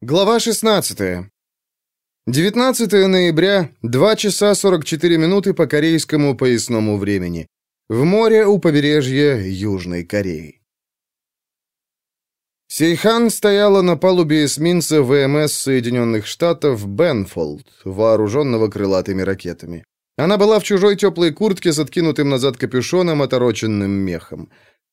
Глава 16. 19 ноября, 2 часа 44 минуты по корейскому поясному времени. В море у побережья Южной Кореи. Сейхан стояла на палубе эсминца ВМС Соединенных Штатов Бенфолд, вооруженного крылатыми ракетами. Она была в чужой теплой куртке с откинутым назад капюшоном, отороченным мехом.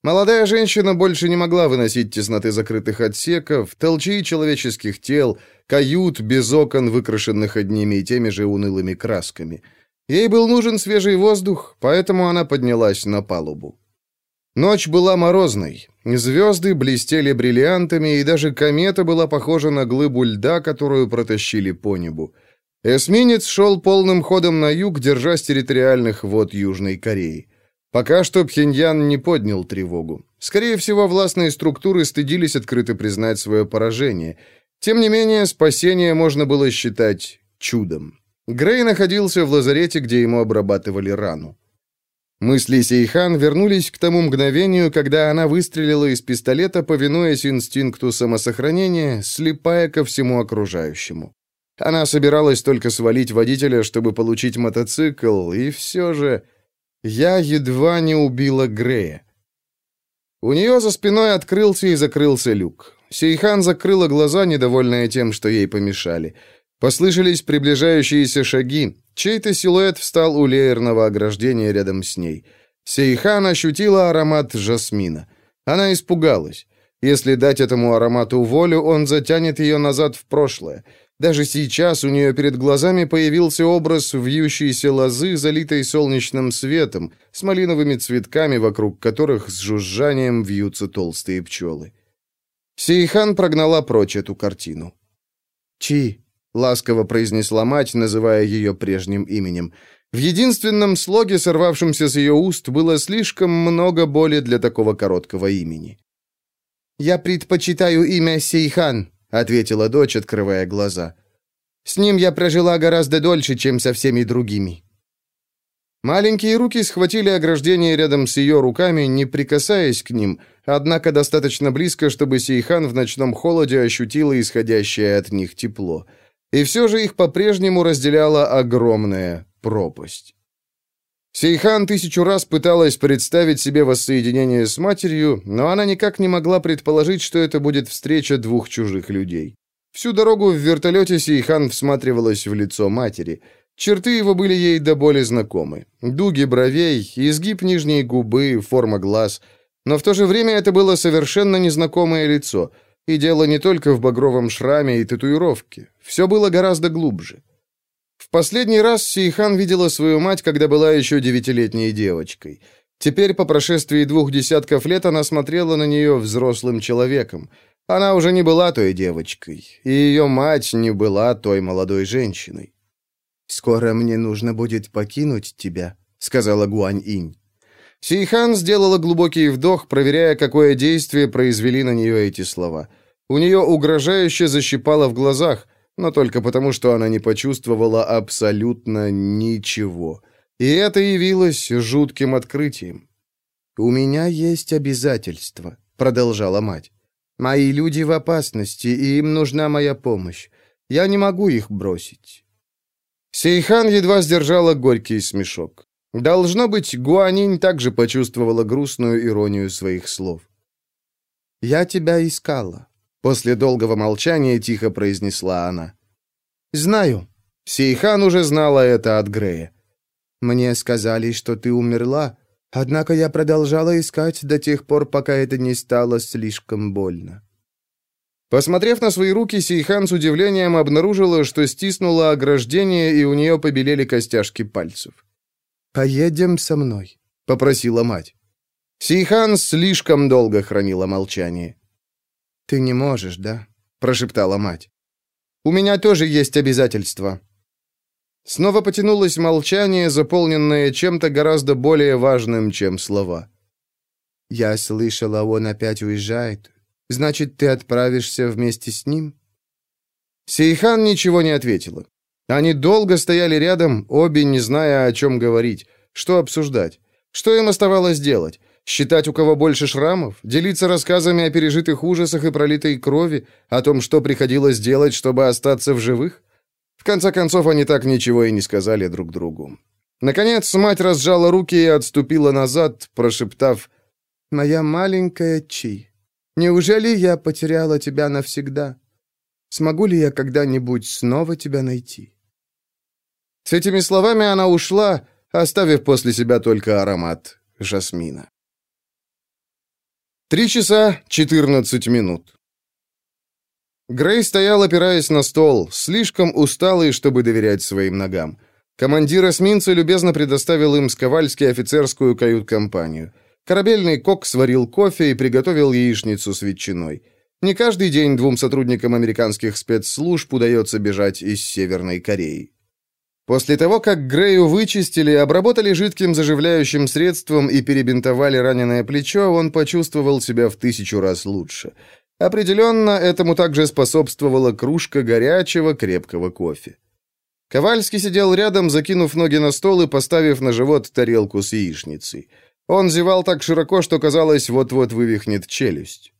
Молодая женщина больше не могла выносить тесноты закрытых отсеков, толчей человеческих тел, кают без окон, выкрашенных одними и теми же унылыми красками. Ей был нужен свежий воздух, поэтому она поднялась на палубу. Ночь была морозной. Звезды блестели бриллиантами, и даже комета была похожа на глыбу льда, которую протащили по небу. Эсминец шел полным ходом на юг, держась территориальных вод Южной Кореи. Пока что Пхеньян не поднял тревогу. Скорее всего, властные структуры стыдились открыто признать свое поражение. Тем не менее, спасение можно было считать чудом. Грей находился в лазарете, где ему обрабатывали рану. Мысли Сейхан вернулись к тому мгновению, когда она выстрелила из пистолета, повинуясь инстинкту самосохранения, слепая ко всему окружающему. Она собиралась только свалить водителя, чтобы получить мотоцикл, и все же... Я едва не убила Грея. У нее за спиной открылся и закрылся люк. Сейхан закрыла глаза, недовольная тем, что ей помешали. Послышались приближающиеся шаги. Чей-то силуэт встал у леерного ограждения рядом с ней. Сейхан ощутила аромат жасмина. Она испугалась. Если дать этому аромату волю, он затянет ее назад в прошлое. Даже сейчас у нее перед глазами появился образ вьющейся лозы, залитой солнечным светом, с малиновыми цветками, вокруг которых с жужжанием вьются толстые пчелы. Сейхан прогнала прочь эту картину. «Чи», — ласково произнесла мать, называя ее прежним именем. В единственном слоге, сорвавшемся с ее уст, было слишком много боли для такого короткого имени. «Я предпочитаю имя Сейхан», ответила дочь, открывая глаза. С ним я прожила гораздо дольше, чем со всеми другими. Маленькие руки схватили ограждение рядом с ее руками, не прикасаясь к ним, однако достаточно близко, чтобы Сейхан в ночном холоде ощутила исходящее от них тепло. И все же их по-прежнему разделяла огромная пропасть. Сейхан тысячу раз пыталась представить себе воссоединение с матерью, но она никак не могла предположить, что это будет встреча двух чужих людей. Всю дорогу в вертолете Сейхан всматривалась в лицо матери. Черты его были ей до боли знакомы. Дуги бровей, изгиб нижней губы, форма глаз. Но в то же время это было совершенно незнакомое лицо. И дело не только в багровом шраме и татуировке. Все было гораздо глубже. В последний раз Сейхан видела свою мать, когда была еще девятилетней девочкой. Теперь, по прошествии двух десятков лет, она смотрела на нее взрослым человеком. Она уже не была той девочкой, и ее мать не была той молодой женщиной. «Скоро мне нужно будет покинуть тебя», — сказала Гуань-инь. Сейхан сделала глубокий вдох, проверяя, какое действие произвели на нее эти слова. У нее угрожающе защипало в глазах, но только потому, что она не почувствовала абсолютно ничего. И это явилось жутким открытием. «У меня есть обязательства», — продолжала мать. «Мои люди в опасности, и им нужна моя помощь. Я не могу их бросить». Сейхан едва сдержала горький смешок. Должно быть, Гуанинь также почувствовала грустную иронию своих слов. «Я тебя искала. После долгого молчания тихо произнесла она. «Знаю». Сейхан уже знала это от Грея. «Мне сказали, что ты умерла, однако я продолжала искать до тех пор, пока это не стало слишком больно». Посмотрев на свои руки, Сейхан с удивлением обнаружила, что стиснула ограждение, и у нее побелели костяшки пальцев. «Поедем со мной», — попросила мать. Сейхан слишком долго хранила молчание. «Ты не можешь, да?» — прошептала мать. «У меня тоже есть обязательства». Снова потянулось молчание, заполненное чем-то гораздо более важным, чем слова. «Я слышала, он опять уезжает. Значит, ты отправишься вместе с ним?» Сейхан ничего не ответила. Они долго стояли рядом, обе не зная, о чем говорить, что обсуждать. Что им оставалось делать? Считать, у кого больше шрамов? Делиться рассказами о пережитых ужасах и пролитой крови? О том, что приходилось делать, чтобы остаться в живых? В конце концов, они так ничего и не сказали друг другу. Наконец, мать разжала руки и отступила назад, прошептав «Моя маленькая Чи, неужели я потеряла тебя навсегда? Смогу ли я когда-нибудь снова тебя найти?» С этими словами она ушла, оставив после себя только аромат жасмина. Три часа четырнадцать минут. Грей стоял, опираясь на стол, слишком усталый, чтобы доверять своим ногам. Командир эсминца любезно предоставил им с Ковальски офицерскую кают-компанию. Корабельный кок сварил кофе и приготовил яичницу с ветчиной. Не каждый день двум сотрудникам американских спецслужб удается бежать из Северной Кореи. После того, как Грею вычистили, обработали жидким заживляющим средством и перебинтовали раненое плечо, он почувствовал себя в тысячу раз лучше. Определенно, этому также способствовала кружка горячего крепкого кофе. Ковальский сидел рядом, закинув ноги на стол и поставив на живот тарелку с яичницей. Он зевал так широко, что казалось, вот-вот вывихнет челюсть.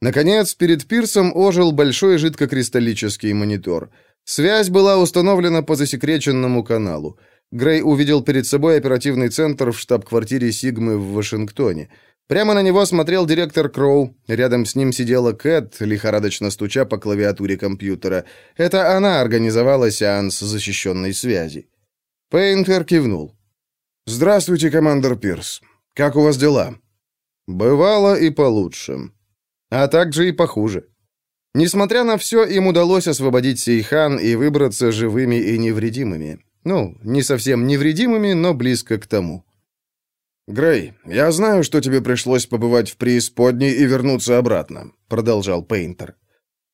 Наконец, перед пирсом ожил большой жидкокристаллический монитор — Связь была установлена по засекреченному каналу. Грей увидел перед собой оперативный центр в штаб-квартире Сигмы в Вашингтоне. Прямо на него смотрел директор Кроу. Рядом с ним сидела Кэт, лихорадочно стуча по клавиатуре компьютера. Это она организовала сеанс защищенной связи. Пейнтер кивнул. «Здравствуйте, командор Пирс. Как у вас дела?» «Бывало и получше. А также и похуже. Несмотря на все, им удалось освободить Сейхан и выбраться живыми и невредимыми. Ну, не совсем невредимыми, но близко к тому. «Грей, я знаю, что тебе пришлось побывать в преисподней и вернуться обратно», — продолжал Пейнтер.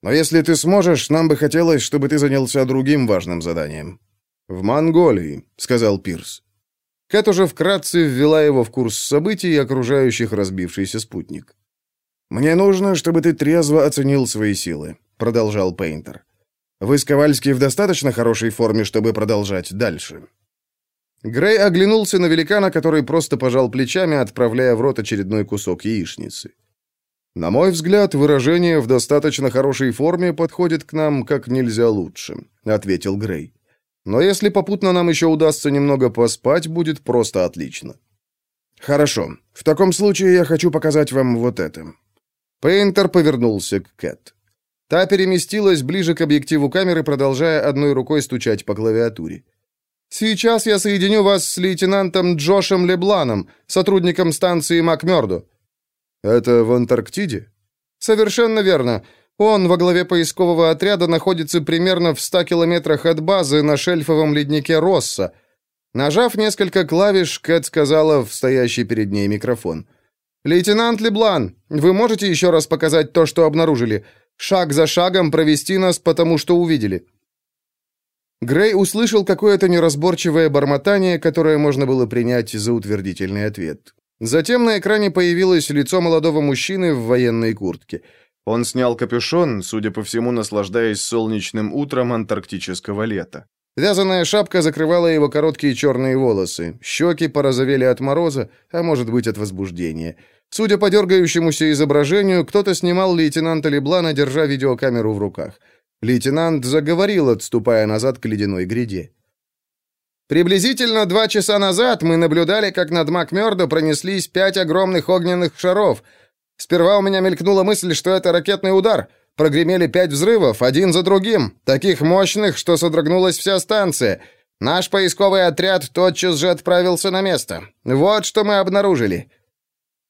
«Но если ты сможешь, нам бы хотелось, чтобы ты занялся другим важным заданием». «В Монголии», — сказал Пирс. Кэт уже вкратце ввела его в курс событий, окружающих разбившийся спутник. «Мне нужно, чтобы ты трезво оценил свои силы», — продолжал Пейнтер. «Вы с Ковальски в достаточно хорошей форме, чтобы продолжать дальше?» Грей оглянулся на великана, который просто пожал плечами, отправляя в рот очередной кусок яичницы. «На мой взгляд, выражение «в достаточно хорошей форме» подходит к нам как нельзя лучше», — ответил Грей. «Но если попутно нам еще удастся немного поспать, будет просто отлично». «Хорошо. В таком случае я хочу показать вам вот это». Пейнтер повернулся к Кэт. Та переместилась ближе к объективу камеры, продолжая одной рукой стучать по клавиатуре. «Сейчас я соединю вас с лейтенантом Джошем Лебланом, сотрудником станции Макмёрду». «Это в Антарктиде?» «Совершенно верно. Он во главе поискового отряда находится примерно в 100 километрах от базы на шельфовом леднике Росса». Нажав несколько клавиш, Кэт сказала в стоящий перед ней микрофон – «Лейтенант Леблан, вы можете еще раз показать то, что обнаружили? Шаг за шагом провести нас, потому что увидели». Грей услышал какое-то неразборчивое бормотание, которое можно было принять за утвердительный ответ. Затем на экране появилось лицо молодого мужчины в военной куртке. Он снял капюшон, судя по всему, наслаждаясь солнечным утром антарктического лета. Вязаная шапка закрывала его короткие черные волосы. Щеки порозовели от мороза, а может быть от возбуждения. Судя по дергающемуся изображению, кто-то снимал лейтенанта Леблана, держа видеокамеру в руках. Лейтенант заговорил, отступая назад к ледяной гряде. Приблизительно два часа назад мы наблюдали, как над Макмёрдо пронеслись пять огромных огненных шаров. Сперва у меня мелькнула мысль, что это ракетный удар — Прогремели пять взрывов, один за другим, таких мощных, что содрогнулась вся станция. Наш поисковый отряд тотчас же отправился на место. Вот что мы обнаружили».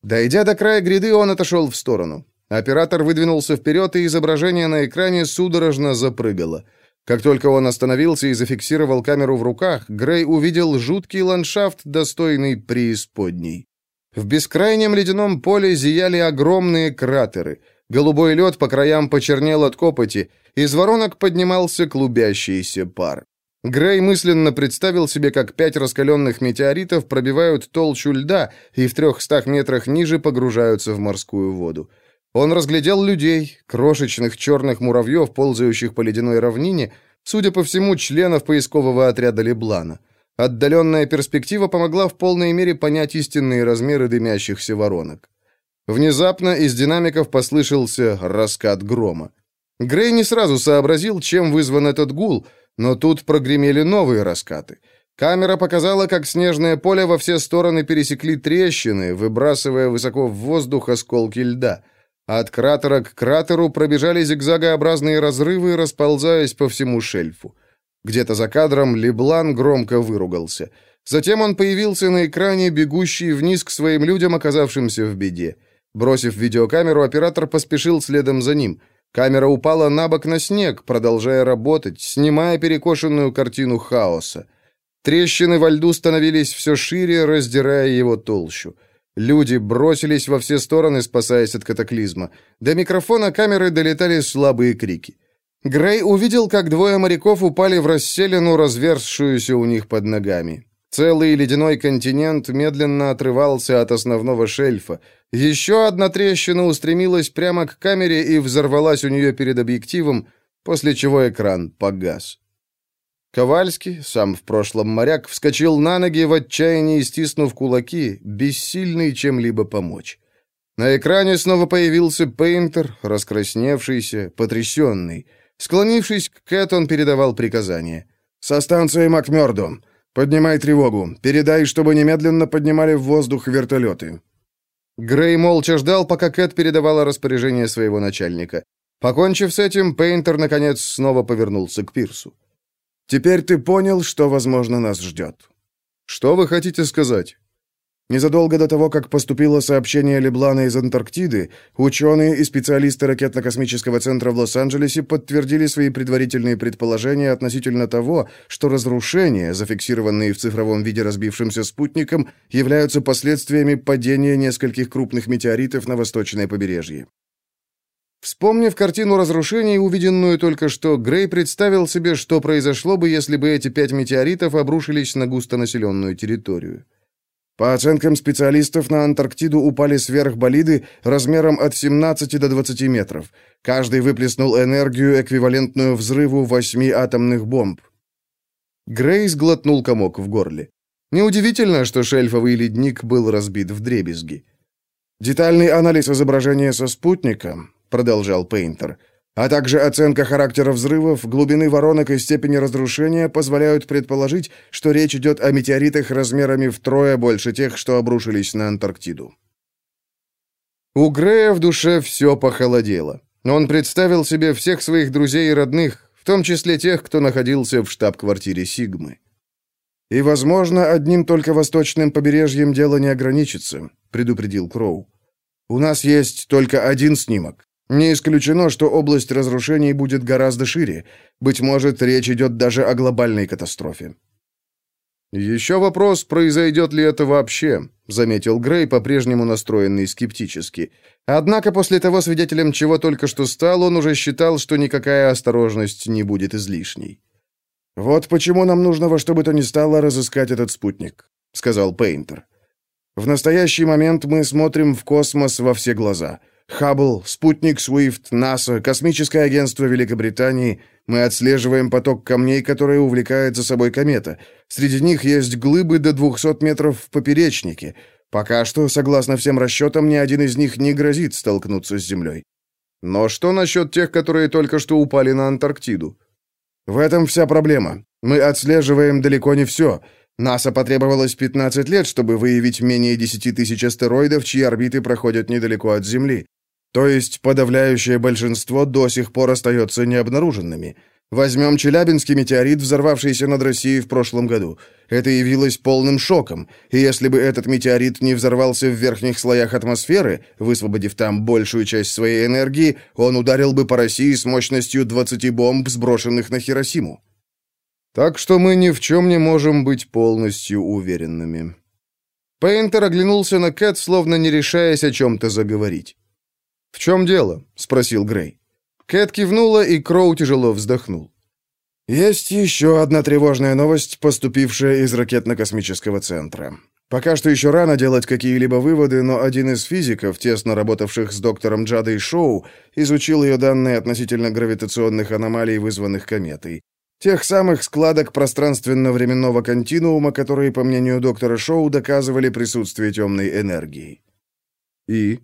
Дойдя до края гряды, он отошел в сторону. Оператор выдвинулся вперед, и изображение на экране судорожно запрыгало. Как только он остановился и зафиксировал камеру в руках, Грей увидел жуткий ландшафт, достойный преисподней. В бескрайнем ледяном поле зияли огромные кратеры. Голубой лед по краям почернел от копоти, из воронок поднимался клубящийся пар. Грей мысленно представил себе, как пять раскаленных метеоритов пробивают толщу льда и в трехстах метрах ниже погружаются в морскую воду. Он разглядел людей, крошечных черных муравьев, ползающих по ледяной равнине, судя по всему, членов поискового отряда Леблана. Отдаленная перспектива помогла в полной мере понять истинные размеры дымящихся воронок. Внезапно из динамиков послышался раскат грома. Грей не сразу сообразил, чем вызван этот гул, но тут прогремели новые раскаты. Камера показала, как снежное поле во все стороны пересекли трещины, выбрасывая высоко в воздух осколки льда. От кратера к кратеру пробежали зигзагообразные разрывы, расползаясь по всему шельфу. Где-то за кадром Леблан громко выругался. Затем он появился на экране, бегущий вниз к своим людям, оказавшимся в беде. Бросив видеокамеру, оператор поспешил следом за ним. Камера упала на бок на снег, продолжая работать, снимая перекошенную картину хаоса. Трещины во льду становились все шире, раздирая его толщу. Люди бросились во все стороны, спасаясь от катаклизма. До микрофона камеры долетали слабые крики. Грей увидел, как двое моряков упали в расселину, разверзшуюся у них под ногами. Целый ледяной континент медленно отрывался от основного шельфа. Еще одна трещина устремилась прямо к камере и взорвалась у нее перед объективом, после чего экран погас. Ковальский, сам в прошлом моряк, вскочил на ноги в отчаянии, стиснув кулаки, бессильный чем-либо помочь. На экране снова появился Пейнтер, раскрасневшийся, потрясенный — Склонившись к Кэт, он передавал приказание. «Со станции Макмёрдо. Поднимай тревогу. Передай, чтобы немедленно поднимали в воздух вертолеты». Грей молча ждал, пока Кэт передавала распоряжение своего начальника. Покончив с этим, Пейнтер, наконец, снова повернулся к Пирсу. «Теперь ты понял, что, возможно, нас ждет». «Что вы хотите сказать?» Незадолго до того, как поступило сообщение Леблана из Антарктиды, ученые и специалисты ракетно-космического центра в Лос-Анджелесе подтвердили свои предварительные предположения относительно того, что разрушения, зафиксированные в цифровом виде разбившимся спутником, являются последствиями падения нескольких крупных метеоритов на восточное побережье. Вспомнив картину разрушений, увиденную только что, Грей представил себе, что произошло бы, если бы эти пять метеоритов обрушились на густонаселенную территорию. По оценкам специалистов, на Антарктиду упали сверхболиды размером от 17 до 20 метров. Каждый выплеснул энергию, эквивалентную взрыву восьми атомных бомб. Грейс глотнул комок в горле. Неудивительно, что шельфовый ледник был разбит в дребезги. «Детальный анализ изображения со спутника», — продолжал Пейнтер, — а также оценка характера взрывов, глубины воронок и степени разрушения позволяют предположить, что речь идет о метеоритах размерами втрое больше тех, что обрушились на Антарктиду. У Грея в душе все похолодело. Он представил себе всех своих друзей и родных, в том числе тех, кто находился в штаб-квартире Сигмы. «И, возможно, одним только восточным побережьем дело не ограничится», — предупредил Кроу. «У нас есть только один снимок. Не исключено, что область разрушений будет гораздо шире. Быть может, речь идет даже о глобальной катастрофе. «Еще вопрос, произойдет ли это вообще», — заметил Грей, по-прежнему настроенный скептически. Однако после того, свидетелем чего только что стал, он уже считал, что никакая осторожность не будет излишней. «Вот почему нам нужно во что бы то ни стало разыскать этот спутник», — сказал Пейнтер. «В настоящий момент мы смотрим в космос во все глаза». Хаббл, спутник Свифт, НАСА, космическое агентство Великобритании. Мы отслеживаем поток камней, которые увлекает за собой комета. Среди них есть глыбы до 200 метров в поперечнике. Пока что, согласно всем расчетам, ни один из них не грозит столкнуться с Землей. Но что насчет тех, которые только что упали на Антарктиду? В этом вся проблема. Мы отслеживаем далеко не все. НАСА потребовалось 15 лет, чтобы выявить менее 10 тысяч астероидов, чьи орбиты проходят недалеко от Земли. То есть подавляющее большинство до сих пор остается необнаруженными. Возьмем Челябинский метеорит, взорвавшийся над Россией в прошлом году. Это явилось полным шоком, и если бы этот метеорит не взорвался в верхних слоях атмосферы, высвободив там большую часть своей энергии, он ударил бы по России с мощностью 20 бомб, сброшенных на Хиросиму. Так что мы ни в чем не можем быть полностью уверенными. Пейнтер оглянулся на Кэт, словно не решаясь о чем-то заговорить. «В чем дело?» — спросил Грей. Кэт кивнула, и Кроу тяжело вздохнул. «Есть еще одна тревожная новость, поступившая из ракетно-космического центра. Пока что еще рано делать какие-либо выводы, но один из физиков, тесно работавших с доктором Джадой Шоу, изучил ее данные относительно гравитационных аномалий, вызванных кометой. Тех самых складок пространственно-временного континуума, которые, по мнению доктора Шоу, доказывали присутствие темной энергии. И?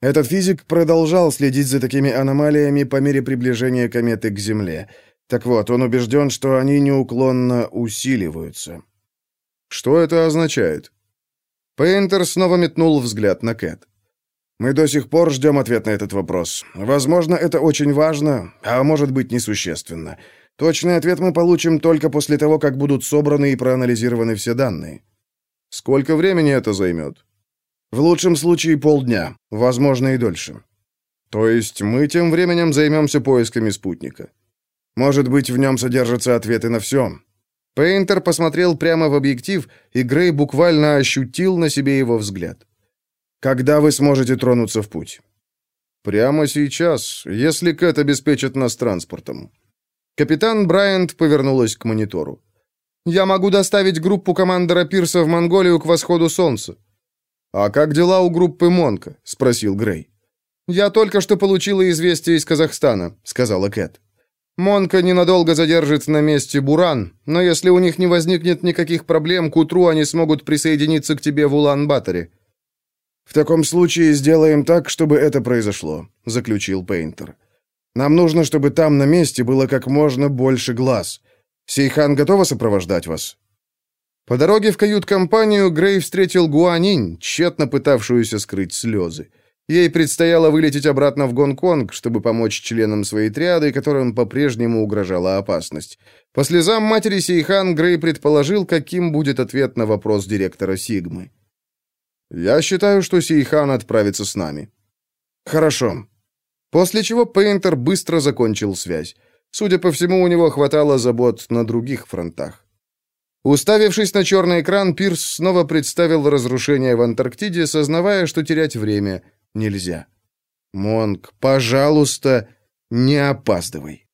Этот физик продолжал следить за такими аномалиями по мере приближения кометы к Земле. Так вот, он убежден, что они неуклонно усиливаются. Что это означает? Пейнтер снова метнул взгляд на Кэт. Мы до сих пор ждем ответ на этот вопрос. Возможно, это очень важно, а может быть несущественно. Точный ответ мы получим только после того, как будут собраны и проанализированы все данные. Сколько времени это займет? В лучшем случае полдня, возможно и дольше. То есть мы тем временем займемся поисками спутника. Может быть, в нем содержатся ответы на все. Пейнтер посмотрел прямо в объектив, и Грей буквально ощутил на себе его взгляд. Когда вы сможете тронуться в путь? Прямо сейчас, если Кэт обеспечит нас транспортом. Капитан Брайант повернулась к монитору. «Я могу доставить группу командора Пирса в Монголию к восходу солнца». «А как дела у группы Монка?» — спросил Грей. «Я только что получила известие из Казахстана», — сказала Кэт. «Монка ненадолго задержит на месте Буран, но если у них не возникнет никаких проблем, к утру они смогут присоединиться к тебе в Улан-Баторе». «В таком случае сделаем так, чтобы это произошло», — заключил Пейнтер. Нам нужно, чтобы там на месте было как можно больше глаз. Сейхан готова сопровождать вас?» По дороге в кают-компанию Грей встретил Гуанинь, тщетно пытавшуюся скрыть слезы. Ей предстояло вылететь обратно в Гонконг, чтобы помочь членам своей триады, которым по-прежнему угрожала опасность. По слезам матери Сейхан Грей предположил, каким будет ответ на вопрос директора Сигмы. «Я считаю, что Сейхан отправится с нами». «Хорошо. После чего Пейнтер быстро закончил связь. Судя по всему, у него хватало забот на других фронтах. Уставившись на черный экран, Пирс снова представил разрушение в Антарктиде, сознавая, что терять время нельзя. «Монг, пожалуйста, не опаздывай».